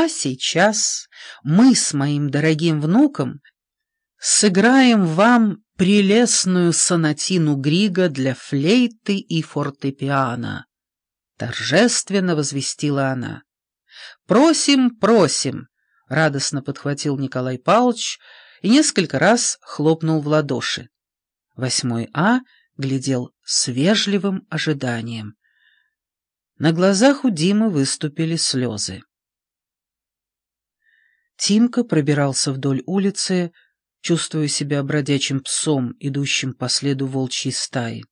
А сейчас мы с моим дорогим внуком сыграем вам прелестную сонатину Грига для флейты и фортепиано. Торжественно возвестила она. «Просим, просим!» — радостно подхватил Николай Павлович и несколько раз хлопнул в ладоши. Восьмой А глядел с вежливым ожиданием. На глазах у Димы выступили слезы. Тимка пробирался вдоль улицы, чувствуя себя бродячим псом, идущим по следу волчьей стаи.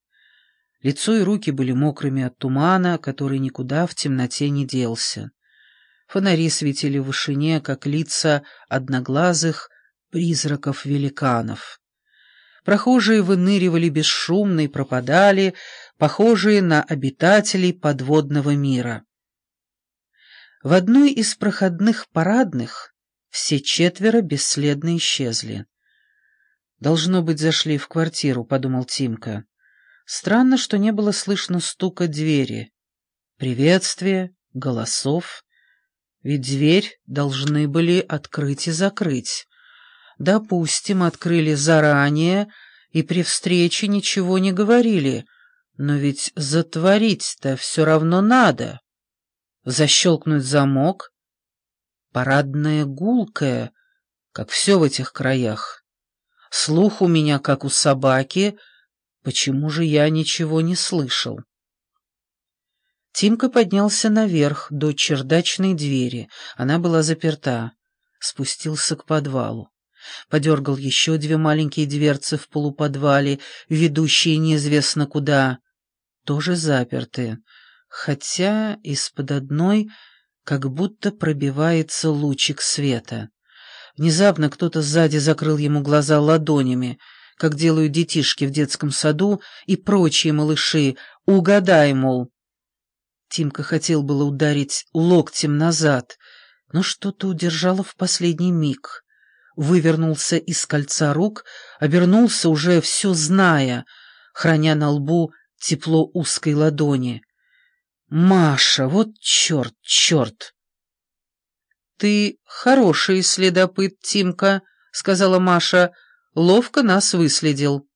Лицо и руки были мокрыми от тумана, который никуда в темноте не делся. Фонари светили в вышине, как лица одноглазых призраков-великанов. Прохожие выныривали бесшумно и пропадали, похожие на обитателей подводного мира. В одной из проходных парадных все четверо бесследно исчезли. «Должно быть, зашли в квартиру», — подумал Тимка. Странно, что не было слышно стука двери. Приветствия, голосов. Ведь дверь должны были открыть и закрыть. Допустим, открыли заранее и при встрече ничего не говорили, но ведь затворить-то все равно надо. Защелкнуть замок, парадная гулкая, как все в этих краях. Слух у меня, как у собаки, почему же я ничего не слышал? Тимка поднялся наверх, до чердачной двери. Она была заперта. Спустился к подвалу. Подергал еще две маленькие дверцы в полуподвале, ведущие неизвестно куда. Тоже заперты. Хотя из-под одной как будто пробивается лучик света. Внезапно кто-то сзади закрыл ему глаза ладонями, как делают детишки в детском саду и прочие малыши. «Угадай, мол». Тимка хотел было ударить локтем назад, но что-то удержало в последний миг. Вывернулся из кольца рук, обернулся уже все зная, храня на лбу тепло узкой ладони. «Маша, вот черт, черт!» «Ты хороший следопыт, Тимка», — сказала Маша, — «ловко нас выследил».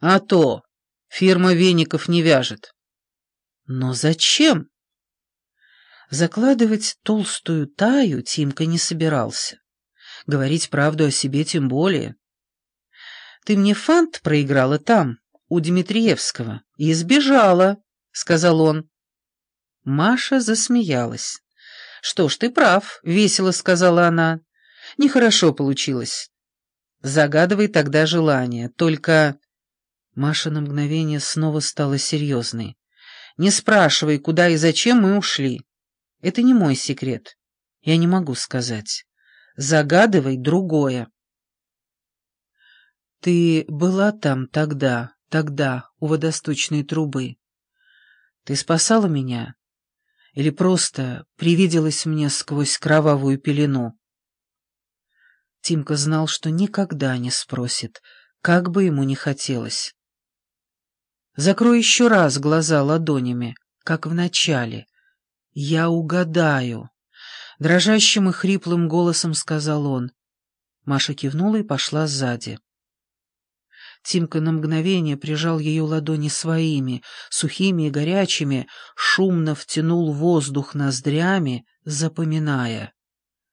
«А то! Фирма веников не вяжет». «Но зачем?» Закладывать толстую таю Тимка не собирался. Говорить правду о себе тем более. «Ты мне фант проиграла там, у Дмитриевского, и сбежала» сказал он. Маша засмеялась. «Что ж, ты прав», — весело сказала она. «Нехорошо получилось. Загадывай тогда желание, только...» Маша на мгновение снова стала серьезной. «Не спрашивай, куда и зачем мы ушли. Это не мой секрет. Я не могу сказать. Загадывай другое». «Ты была там тогда, тогда, у водосточной трубы?» Ты спасала меня? Или просто привиделась мне сквозь кровавую пелену? Тимка знал, что никогда не спросит, как бы ему ни хотелось. Закрой еще раз глаза ладонями, как в начале. «Я угадаю», — дрожащим и хриплым голосом сказал он. Маша кивнула и пошла сзади. Тимка на мгновение прижал ее ладони своими, сухими и горячими, шумно втянул воздух ноздрями, запоминая.